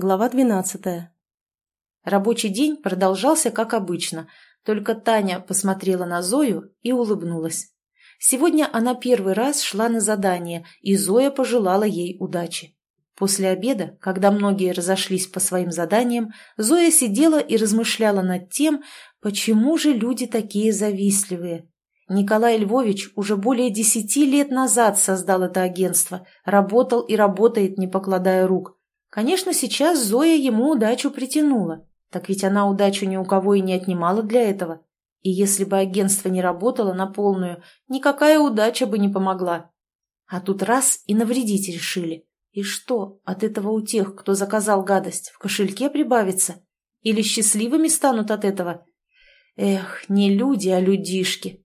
Глава 12. Рабочий день продолжался как обычно, только Таня посмотрела на Зою и улыбнулась. Сегодня она первый раз шла на задание, и Зоя пожелала ей удачи. После обеда, когда многие разошлись по своим заданиям, Зоя сидела и размышляла над тем, почему же люди такие завистливые. Николай Львович уже более десяти лет назад создал это агентство, работал и работает, не покладая рук. Конечно, сейчас Зоя ему удачу притянула. Так ведь она удачу ни у кого и не отнимала для этого. И если бы агентство не работало на полную, никакая удача бы не помогла. А тут раз и навредить решили. И что, от этого у тех, кто заказал гадость, в кошельке прибавится? Или счастливыми станут от этого? Эх, не люди, а людишки.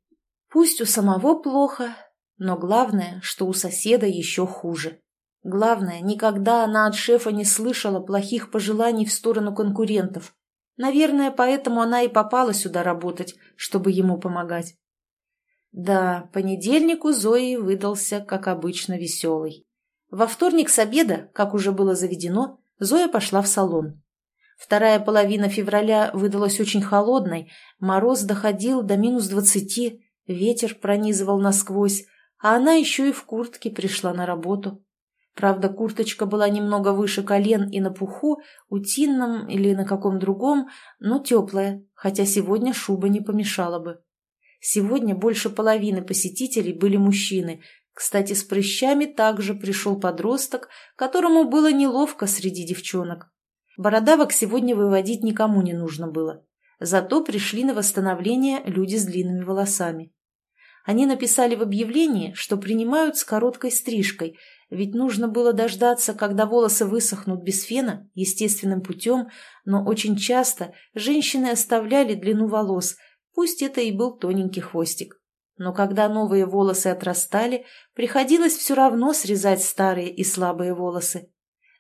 Пусть у самого плохо, но главное, что у соседа еще хуже. Главное, никогда она от шефа не слышала плохих пожеланий в сторону конкурентов. Наверное, поэтому она и попала сюда работать, чтобы ему помогать. Да, понедельник у Зои выдался, как обычно, веселый. Во вторник с обеда, как уже было заведено, Зоя пошла в салон. Вторая половина февраля выдалась очень холодной, мороз доходил до минус двадцати, ветер пронизывал насквозь, а она еще и в куртке пришла на работу. Правда, курточка была немного выше колен и на пуху, утином или на каком другом, но теплая, хотя сегодня шуба не помешала бы. Сегодня больше половины посетителей были мужчины. Кстати, с прыщами также пришел подросток, которому было неловко среди девчонок. Бородавок сегодня выводить никому не нужно было. Зато пришли на восстановление люди с длинными волосами. Они написали в объявлении, что принимают с короткой стрижкой – ведь нужно было дождаться, когда волосы высохнут без фена, естественным путем, но очень часто женщины оставляли длину волос, пусть это и был тоненький хвостик. Но когда новые волосы отрастали, приходилось все равно срезать старые и слабые волосы.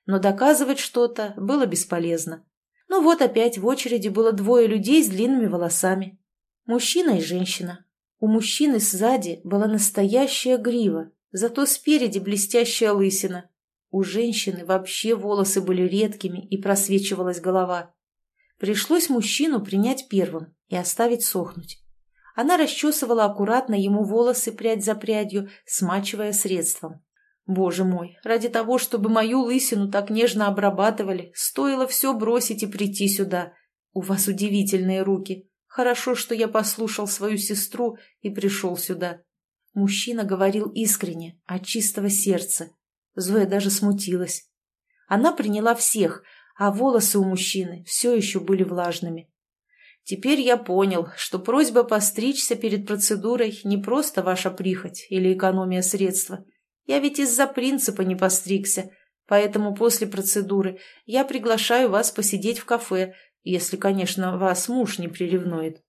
Но доказывать что-то было бесполезно. Ну вот опять в очереди было двое людей с длинными волосами. Мужчина и женщина. У мужчины сзади была настоящая грива, Зато спереди блестящая лысина. У женщины вообще волосы были редкими и просвечивалась голова. Пришлось мужчину принять первым и оставить сохнуть. Она расчесывала аккуратно ему волосы прядь за прядью, смачивая средством. Боже мой, ради того, чтобы мою лысину так нежно обрабатывали, стоило все бросить и прийти сюда. У вас удивительные руки. Хорошо, что я послушал свою сестру и пришел сюда. Мужчина говорил искренне, от чистого сердца. Зоя даже смутилась. Она приняла всех, а волосы у мужчины все еще были влажными. Теперь я понял, что просьба постричься перед процедурой не просто ваша прихоть или экономия средства. Я ведь из-за принципа не постригся, поэтому после процедуры я приглашаю вас посидеть в кафе, если, конечно, вас муж не приревнует.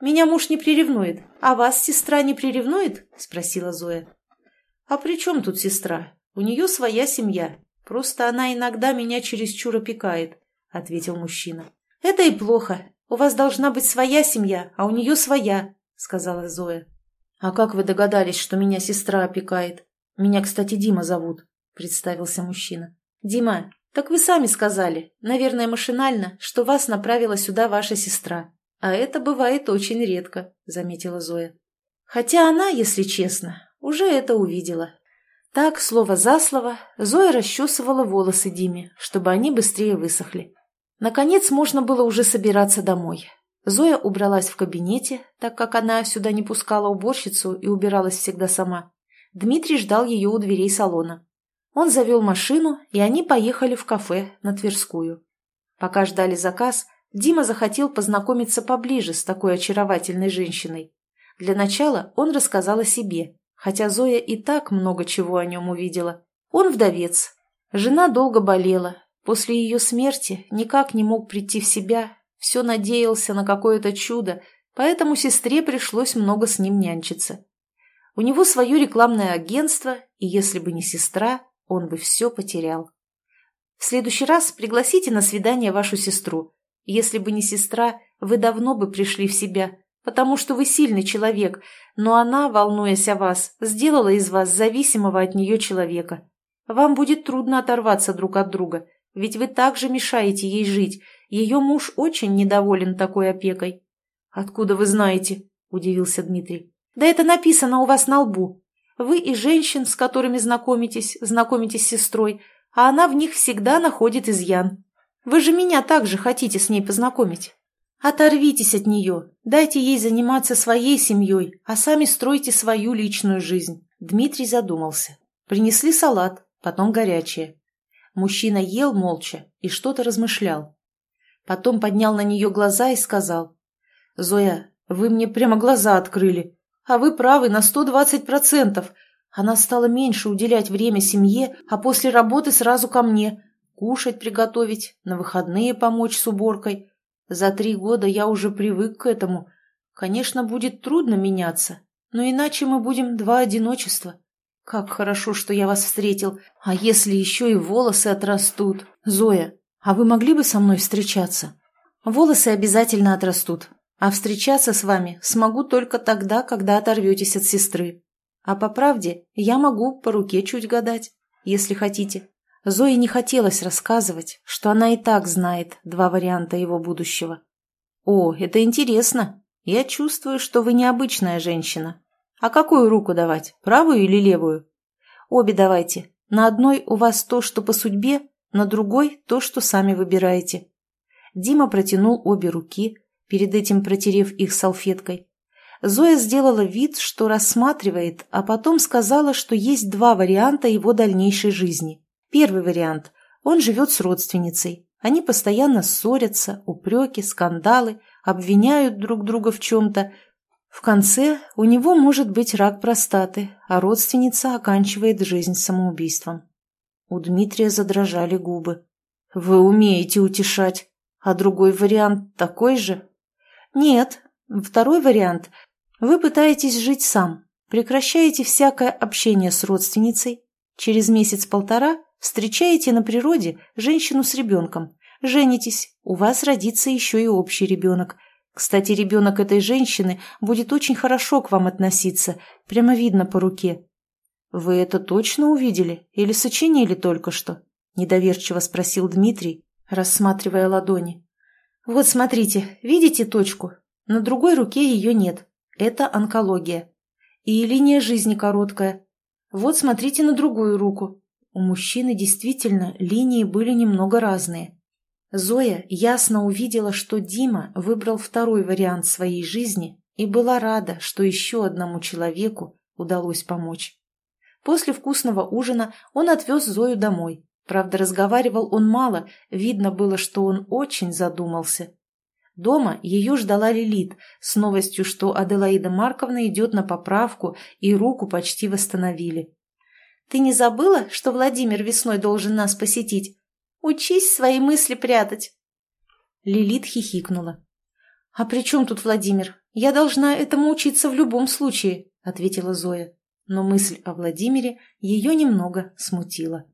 Меня муж не приревнует, а вас сестра не приревнует?» – спросила Зоя. «А при чем тут сестра? У нее своя семья. Просто она иногда меня чересчур опекает», – ответил мужчина. «Это и плохо. У вас должна быть своя семья, а у нее своя», – сказала Зоя. «А как вы догадались, что меня сестра опекает? Меня, кстати, Дима зовут», – представился мужчина. «Дима, так вы сами сказали, наверное, машинально, что вас направила сюда ваша сестра. А это бывает очень редко, заметила Зоя. Хотя она, если честно, уже это увидела. Так, слово за слово, Зоя расчесывала волосы Диме, чтобы они быстрее высохли. Наконец можно было уже собираться домой. Зоя убралась в кабинете, так как она сюда не пускала уборщицу и убиралась всегда сама. Дмитрий ждал ее у дверей салона. Он завел машину, и они поехали в кафе на Тверскую. Пока ждали заказ, Дима захотел познакомиться поближе с такой очаровательной женщиной. Для начала он рассказал о себе, хотя Зоя и так много чего о нем увидела. Он вдовец. Жена долго болела. После ее смерти никак не мог прийти в себя, все надеялся на какое-то чудо, поэтому сестре пришлось много с ним нянчиться. У него свое рекламное агентство, и если бы не сестра, он бы все потерял. В следующий раз пригласите на свидание вашу сестру. Если бы не сестра, вы давно бы пришли в себя, потому что вы сильный человек, но она, волнуясь о вас, сделала из вас зависимого от нее человека. Вам будет трудно оторваться друг от друга, Ведь вы также мешаете ей жить. Ее муж очень недоволен такой опекой». «Откуда вы знаете?» – удивился Дмитрий. «Да это написано у вас на лбу. Вы и женщин, с которыми знакомитесь, знакомитесь с сестрой, а она в них всегда находит изъян. Вы же меня также хотите с ней познакомить. Оторвитесь от нее, дайте ей заниматься своей семьей, а сами стройте свою личную жизнь». Дмитрий задумался. Принесли салат, потом горячее. Мужчина ел молча и что-то размышлял. Потом поднял на нее глаза и сказал. «Зоя, вы мне прямо глаза открыли. А вы правы на сто двадцать процентов. Она стала меньше уделять время семье, а после работы сразу ко мне. Кушать приготовить, на выходные помочь с уборкой. За три года я уже привык к этому. Конечно, будет трудно меняться, но иначе мы будем два одиночества. Как хорошо, что я вас встретил. А если еще и волосы отрастут? Зоя, а вы могли бы со мной встречаться? Волосы обязательно отрастут. А встречаться с вами смогу только тогда, когда оторветесь от сестры. А по правде, я могу по руке чуть гадать, если хотите. Зое не хотелось рассказывать, что она и так знает два варианта его будущего. «О, это интересно. Я чувствую, что вы необычная женщина. А какую руку давать, правую или левую?» «Обе давайте. На одной у вас то, что по судьбе, на другой – то, что сами выбираете». Дима протянул обе руки, перед этим протерев их салфеткой, Зоя сделала вид, что рассматривает, а потом сказала, что есть два варианта его дальнейшей жизни. Первый вариант – он живет с родственницей. Они постоянно ссорятся, упреки, скандалы, обвиняют друг друга в чем-то. В конце у него может быть рак простаты, а родственница оканчивает жизнь самоубийством. У Дмитрия задрожали губы. «Вы умеете утешать. А другой вариант такой же?» «Нет. Второй вариант вы пытаетесь жить сам, прекращаете всякое общение с родственницей, через месяц-полтора встречаете на природе женщину с ребенком, женитесь, у вас родится еще и общий ребенок. Кстати, ребенок этой женщины будет очень хорошо к вам относиться, прямо видно по руке. «Вы это точно увидели или сочинили только что?» – недоверчиво спросил Дмитрий, рассматривая ладони. «Вот смотрите, видите точку? На другой руке ее нет. Это онкология. И линия жизни короткая. Вот смотрите на другую руку. У мужчины действительно линии были немного разные. Зоя ясно увидела, что Дима выбрал второй вариант своей жизни и была рада, что еще одному человеку удалось помочь. После вкусного ужина он отвез Зою домой. Правда, разговаривал он мало, видно было, что он очень задумался. Дома ее ждала Лилит с новостью, что Аделаида Марковна идет на поправку и руку почти восстановили. «Ты не забыла, что Владимир весной должен нас посетить? Учись свои мысли прятать!» Лилит хихикнула. «А при чем тут Владимир? Я должна этому учиться в любом случае», — ответила Зоя. Но мысль о Владимире ее немного смутила.